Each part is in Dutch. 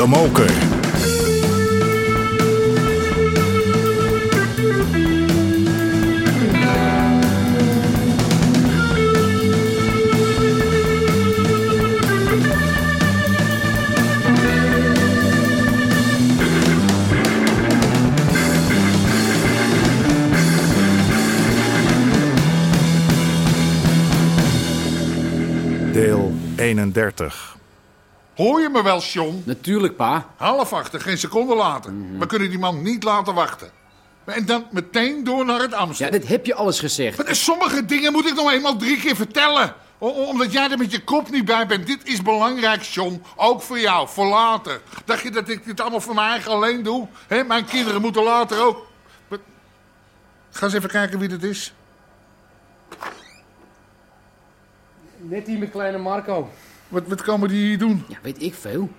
De Moker. Deel 31. Hoor je me wel, John? Natuurlijk, pa. Half acht, geen seconde later. We kunnen die man niet laten wachten. En dan meteen door naar het Ja, Amsterdam. dit heb je alles gezegd. Maar Sommige dingen moet ik nog eenmaal drie keer vertellen. O- omdat jij er met je kop niet bij bent. Dit is belangrijk, John. Ook voor jou, voor later. Dacht je dat ik dit allemaal voor mijn eigen alleen doe? Hè, mijn kinderen moeten later ook... Maar- Ga eens even kijken wie dit is. Net hier met kleine Marco. Wat, wat komen die hier doen? Ja, weet ik veel.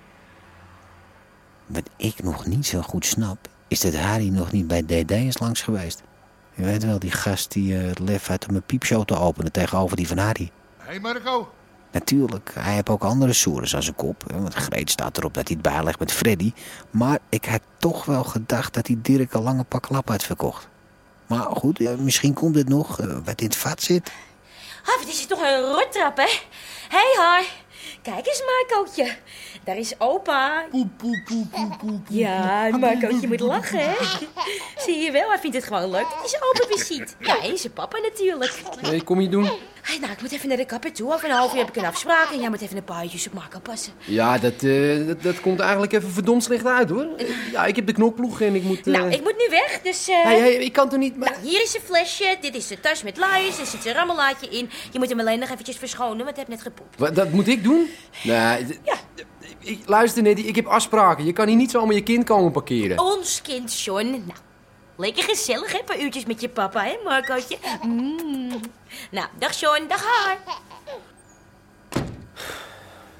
Wat ik nog niet zo goed snap, is dat Harry nog niet bij DD is langs geweest. Je weet wel, die gast die eh, het lef uit om een piepshow te openen tegenover die van Harry. Hé, hey Marco. Natuurlijk, hij heeft ook andere soeres aan zijn kop. hè, Want Greet staat erop dat hij het bijlegt met Freddy. Maar ik had toch wel gedacht dat hij Dirk een lange pak lap had verkocht. Maar goed, misschien komt het nog, eh, wat in het vat zit. Ah, wat is het toch een rottrap, hè? Hé, hey, haar. Kijk eens, Marcootje. Daar is opa. Poe, poe, poe, poe, poe, poe. Ja, Marcootje moet lachen, hè? Zie je wel, hij vindt het gewoon leuk dat hij zijn opa weer ziet. Ja, en zijn papa natuurlijk. Nee, kom je doen? Hey, nou, ik moet even naar de kapper toe. Over een half uur heb ik een afspraak en jij moet even een paar uurtjes op Marco passen. Ja, dat, eh, dat, dat komt eigenlijk even verdomd slecht uit, hoor. Ja, ik heb de knokploeg en ik moet... eh, Nou, ik moet nu weg, dus... eh, Hey, hey, ik kan toch niet... maar- Nou, hier is een flesje, dit is de tas met luiers, er zit een rammelaatje in. Je moet hem alleen nog eventjes verschonen, want hij heeft net gepoept. Wat, dat moet ik doen? Nee, Ja. ik, luister, Neddy, ik heb afspraken. Je kan hier niet zomaar je kind komen parkeren. Ons kind, John. Nou, lekker gezellig, hè? Een paar uurtjes met je papa, hè, Marcootje? Mm. Nou, dag John, dag haar.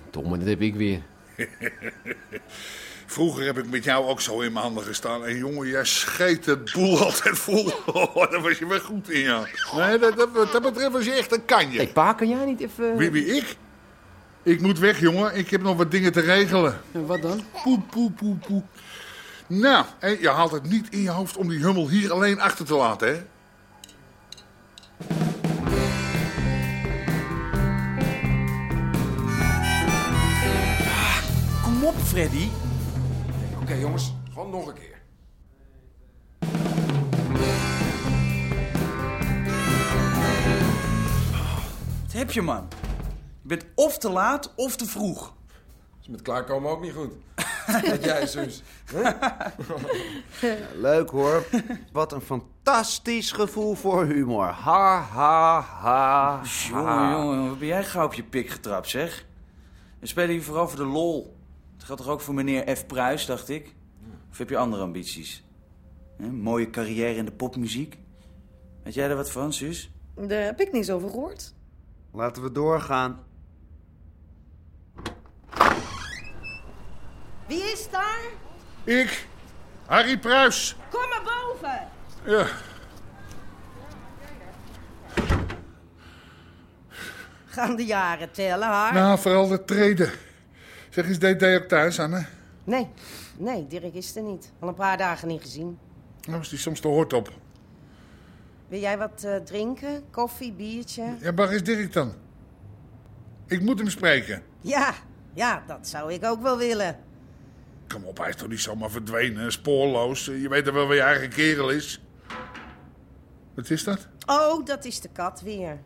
Domme, dat heb ik weer. Vroeger heb ik met jou ook zo in mijn handen gestaan. En jongen, jij scheet het boel altijd vol. Oh, daar was je wel goed in, ja. Nee, dat, dat, wat dat betreft was je echt een kanje. Hey, pa, kan jij niet even... Wie, wie, ik? Ik moet weg, jongen. Ik heb nog wat dingen te regelen. Ja, Wat dan? Poe, poe, poe, poe. Nou, en je haalt het niet in je hoofd om die hummel hier alleen achter te laten, hè? Kom op, Freddy. Oké, jongens, gewoon nog een keer. Wat heb je, man? Je bent of te laat of te vroeg. Is met klaarkomen ook niet goed. Wat jij, Suus. Leuk hoor. Wat een fantastisch gevoel voor humor. Ha, ha, ha. Jongen, jongen, wat ben jij gauw op je pik getrapt, zeg? We spelen hier vooral voor de lol. Het geldt toch ook voor meneer F. Pruis, dacht ik? Of heb je andere ambities? Hè, mooie carrière in de popmuziek? Weet jij er wat van, zus? Daar heb ik niks over gehoord. Laten we doorgaan. Wie is daar? Ik, Harry Pruis. Kom maar boven. Ja. Gaan de jaren tellen, haar? Nou, vooral de treden. Zeg, is DD ook thuis, Anne? Nee, nee, Dirk is er niet. Al een paar dagen niet gezien. Nou, is die soms te hort op. Wil jij wat eh, drinken? Koffie, biertje? Ja, waar is Dirk dan? Ik moet hem spreken. Ja, ja, dat zou ik ook wel willen. Kom op, hij is toch niet zomaar verdwenen, spoorloos. Je weet er wel wie je eigen kerel is. Wat is dat? Oh, dat is de kat weer.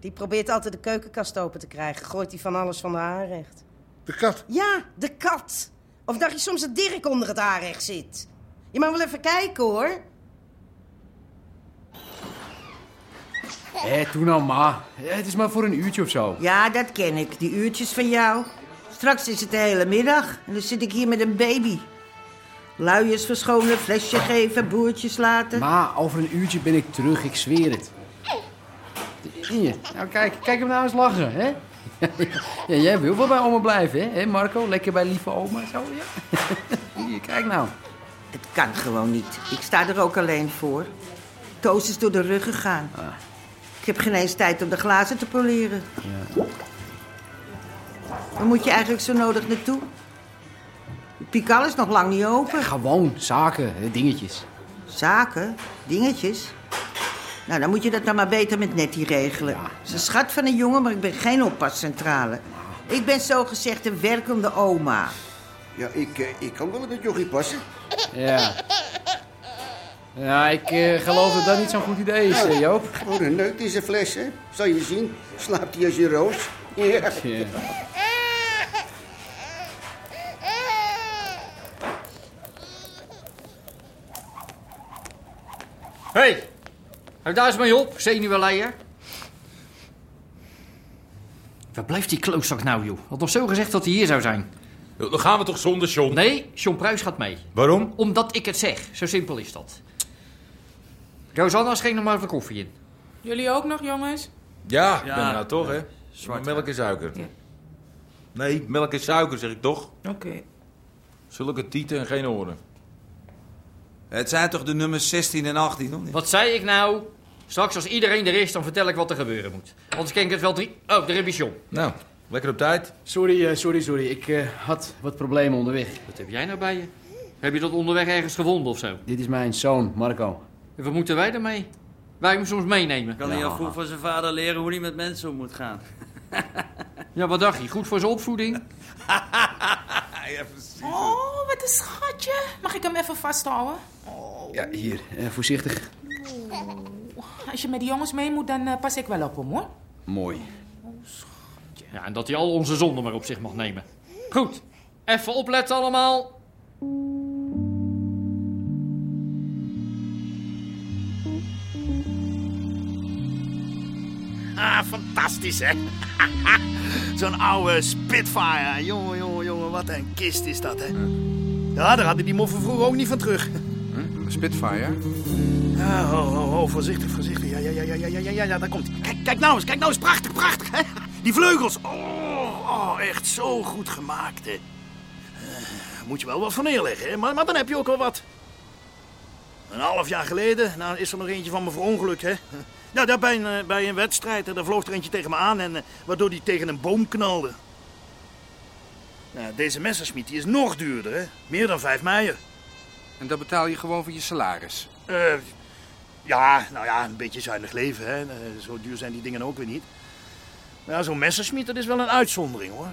Die probeert altijd de keukenkast open te krijgen. Gooit hij van alles van de aanrecht. De kat. Ja, de kat. Of dacht je soms dat Dirk onder het aanrecht zit? Je mag wel even kijken, hoor. Hé, toen nou ma. Ja, het is maar voor een uurtje of zo. Ja, dat ken ik. Die uurtjes van jou. Straks is het de hele middag. En dan zit ik hier met een baby. Luiers verschonen, flesje geven, boertjes laten. Ma, over een uurtje ben ik terug, ik zweer het. Hier, nou kijk, kijk hem nou eens lachen, hè? Ja, jij wil wel bij oma blijven, hè? Marco? Lekker bij lieve oma, zo, ja? Hier, kijk nou. Het kan gewoon niet. Ik sta er ook alleen voor. Toos is door de rug gegaan. Ik heb geen eens tijd om de glazen te poleren. Waar moet je eigenlijk zo nodig naartoe? Pikal is nog lang niet open. Gewoon zaken, dingetjes. Zaken, dingetjes. Nou, dan moet je dat dan maar beter met Nettie regelen. Ze is een schat van een jongen, maar ik ben geen oppascentrale. Ik ben zogezegd een werkende oma. Ja, ik, eh, ik kan wel op het jochie passen. Ja. Ja, ik eh, geloof dat dat niet zo'n goed idee is, eh, Joop. Gewoon een neut in zijn fles, hè. Zal je zien. Slaapt hij als je roos. Ja. Ja. Hé, hey, hou daar eens mee op, zenuwenleier. Waar blijft die klootzak nou, joh? Had nog zo gezegd dat hij hier zou zijn. Dan gaan we toch zonder John? Nee, John Pruis gaat mee. Waarom? Omdat ik het zeg. Zo simpel is dat. Rosanna schenk nog maar even koffie in. Jullie ook nog, jongens? Ja, ik Ja. ben nou toch, hè? Zwart, melk en suiker. Nee, melk en suiker, zeg ik toch? Oké. Zulke tieten en geen oren. Het zijn toch de nummers 16 en 18, hoor? Wat zei ik nou? Straks als iedereen er is, dan vertel ik wat er gebeuren moet. Anders ken ik het wel drie... Oh, je John. Nou, lekker op tijd. Sorry, eh, sorry, sorry. Ik eh, had wat problemen onderweg. Wat heb jij nou bij je? Heb je dat onderweg ergens gevonden of zo? Dit is mijn zoon, Marco. En wat moeten wij ermee? Wij hem soms meenemen. Kan hij al vroeg van zijn vader leren hoe hij met mensen om moet gaan? Ja, wat dacht je? Goed voor zijn opvoeding? Oh, wat een schatje. Mag ik hem even vasthouden? Ja, hier. eh, voorzichtig. Als je met die jongens mee moet, dan eh, pas ik wel op hem, hoor. Mooi. Ja, en dat hij al onze zonden maar op zich mag nemen. Goed. Even opletten allemaal. Ah, fantastisch, hè? Zo'n oude Spitfire. Jongen, jongen, jongen, wat een kist is dat, hè? Ja, ja, daar hadden die moffen vroeger ook niet van terug. Hm? Spitfire? Ja, voorzichtig, voorzichtig. Ja, ja, ja, ja, ja, ja, ja, ja, daar komt hij. Kijk, nou eens, kijk nou eens. Prachtig, prachtig. Hè? Die vleugels. Oh, oh, echt zo goed gemaakt, hè. Eh, moet je wel wat van neerleggen, hè? Maar, maar dan heb je ook wel wat. Een half jaar geleden nou, is er nog eentje van me verongelukt, hè. Ja, daar bij een, eh, bij een wedstrijd, eh, daar vloog er eentje tegen me aan... en waardoor die tegen een boom knalde. Nou, deze Messerschmitt die is nog duurder, hè? Meer dan vijf meijer. En dat betaal je gewoon voor je salaris. Eh, ja, nou ja, een beetje zuinig leven, hè. Eh, zo duur zijn die dingen ook weer niet. Maar ja, zo'n Messerschmitt, dat is wel een uitzondering, hoor.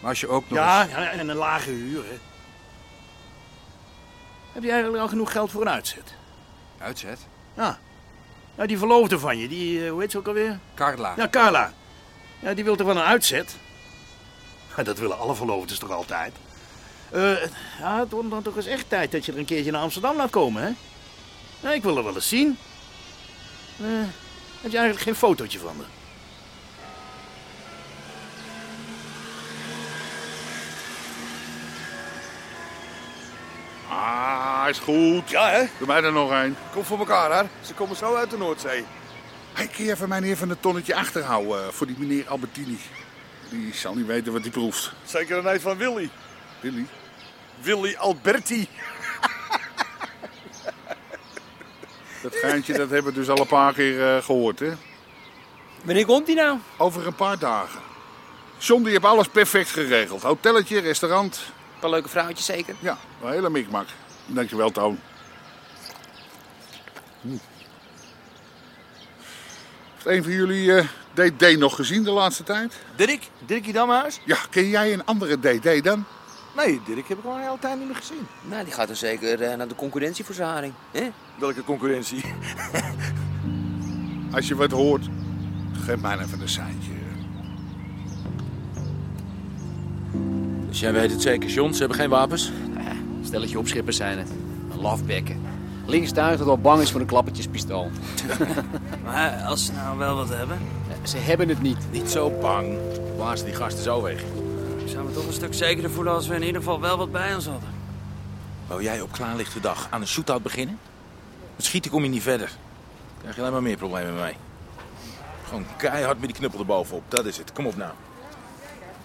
Maar als je ook nog Ja, eens- ja, en een lage huur, hè. Heb je eigenlijk al genoeg geld voor een uitzet? Uitzet? Ja. Nou, die verloofde van je, die, eh, hoe heet ze ook alweer? Carla. Ja, Carla. Ja, die wil toch wel een uitzet? Dat willen alle verloofdes toch altijd? Eh, ja, het wordt dan toch eens echt tijd dat je er een keertje naar Amsterdam laat komen, hè? Ja, ik wil er wel eens zien. Eh, heb je eigenlijk geen fotootje van me? Ah, is goed. Ja, hè? Doe mij er nog een. Kom voor elkaar, hè? Ze komen zo uit de Noordzee. Hey, kun je even mijn even een tonnetje achterhouden eh, voor die meneer Albertini? Die zal niet weten wat hij proeft. Zeker een neef van Willy. Willy? Willy Alberti. Dat geintje dat hebben we dus al een paar keer eh, gehoord, hè? Wanneer komt hij nou? Over een paar dagen. John die heeft alles perfect geregeld. Hotelletje, restaurant. Een paar leuke vrouwtjes zeker? Ja, een hele mikmak. Dankjewel, Toon. Hm. Heeft een van jullie eh, DD nog gezien de laatste tijd? Dirk? Dirkie Damhuis? Ja, ken jij een andere DD dan? Nee, Dirk heb ik al een hele tijd niet meer gezien. Nou, die gaat dan zeker eh, naar de concurrentieverzaring. hè? Welke concurrentie? Als je wat hoort, geef mij even een seintje. Dus jij weet het zeker, John. Ze hebben geen wapens? Stelletje opschippers zijn het. Een lafbekken. Links tuig dat al bang is voor een klappertjespistool. Maar als ze nou wel wat hebben... Ze hebben het niet. Niet zo bang. Blazen die gasten zo weg. Ik zou me toch een stuk zekerder voelen als we in ieder geval wel wat bij ons hadden. Wou jij op klaarlichte dag aan een shootout beginnen? Met schieten kom je niet verder. Dan krijg je alleen maar meer problemen mee. Gewoon keihard met die knuppel erbovenop. Dat is het. Kom op nou.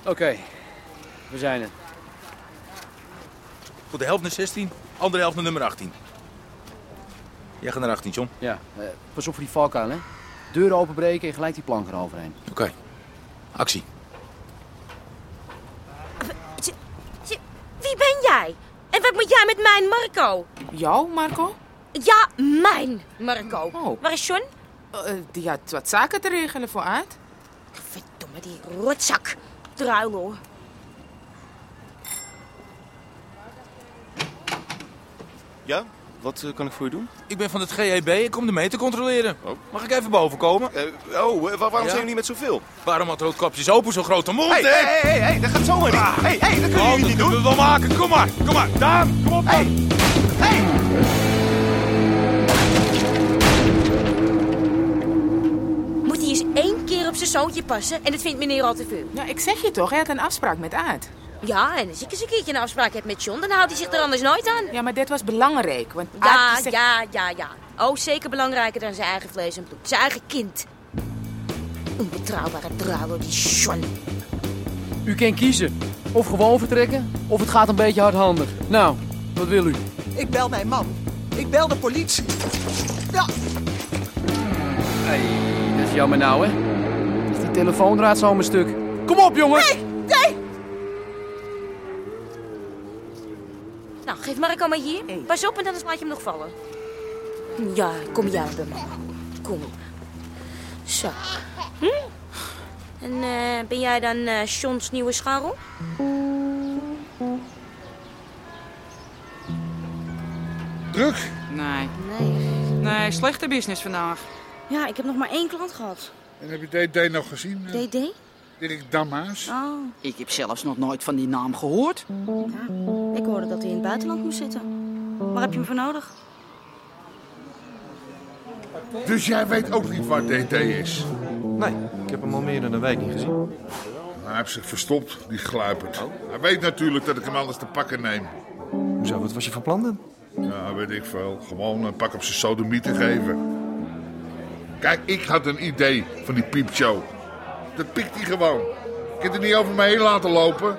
Oké, we zijn er. Goed, de helft naar 16, andere helft naar nummer 18. Jij gaat naar 18, John. Ja, eh, pas op voor die valkuil, hè. Deuren openbreken en gelijk die plank eroverheen. Oké. Actie. Wie ben jij? En wat moet jij met mijn Marco? Jou, Marco? Ja, mijn Marco. Waar is John? Eh, die had wat zaken te regelen voor Aad. Verdomme, die rotzak. Druilo. Ja? Wat eh, kan ik voor je doen? Ik ben van het GEB, ik kom de meter controleren. Mag ik even boven komen? oh, eh, wa- waarom Ja? zijn jullie met zoveel? Waarom had Roodkapjes open zo'n grote mond, Hé, hè? hé, hé, hé, dat gaat zomaar niet. Hé, hé, dat kunnen Oh, jullie dat niet doen. we wel maken. Kom maar, kom maar. Daan, kom op. Hé, Moet hij eens één keer op zijn zoontje passen en dat vindt meneer al te veel. Ja, ik zeg je toch, hij had een afspraak met Aad. Ja, en als ik eens een keertje een afspraak heb met John, dan houdt hij zich er anders nooit aan. Ja, maar dit was belangrijk. Want Ja, zegt- ja, ja, ja. Oh, zeker belangrijker dan zijn eigen vlees en bloed. Zijn eigen kind. Onbetrouwbare druiler, die John. U kan kiezen. Of gewoon vertrekken, of het gaat een beetje hardhandig. Nou, wat wil u? Ik bel mijn man. Ik bel de politie. Ja, Hey, dat is jammer nou, hè? Is die telefoondraad zo mijn stuk? Kom op, jongens! Nee! Nou, geef Marco maar hier. Pas op en anders laat je hem nog vallen. Ja, kom jij bij me. Kom. Zo. Hm? En eh, ben jij dan eh Johns nieuwe scharrel? Druk? Nee. Nee. Nee, slechte business vandaag. Ja, ik heb nog maar één klant gehad. En heb je DD nog gezien? eh, DD? Dirk Damhuis? Oh. Ik heb zelfs nog nooit van die naam gehoord. Ik hoorde dat hij in het buitenland moest zitten. Waar heb je hem voor nodig? Dus jij weet ook niet waar DD is? Nee, ik heb hem al meer dan een week niet gezien. Hij heeft zich verstopt, die gluipert. Hij weet natuurlijk dat ik hem anders te pakken neem. Hoezo, wat was je van plan dan? Ja, weet ik veel. Gewoon een pak op zijn sodomie te geven. Kijk, ik had een idee van die piepshow. Dat pikt hij gewoon. Ik kan er niet over me heen laten lopen.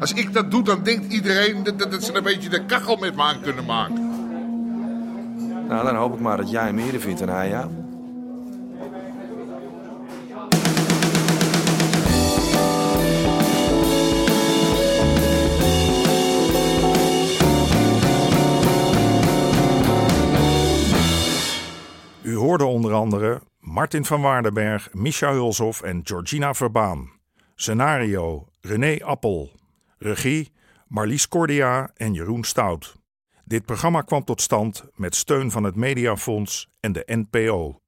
Als ik dat doe, dan denkt iedereen dat, dat, dat ze een beetje de kachel met me aan kunnen maken. Nou, dan hoop ik maar dat jij hem eerder vindt dan hij jou. U hoorde onder andere Martin van Waardenberg, Misha Hulshoff en Georgina Verbaan. Scenario René Appel. Regie Marlies Cordia en Jeroen Stout. Dit programma kwam tot stand met steun van het Mediafonds en de NPO.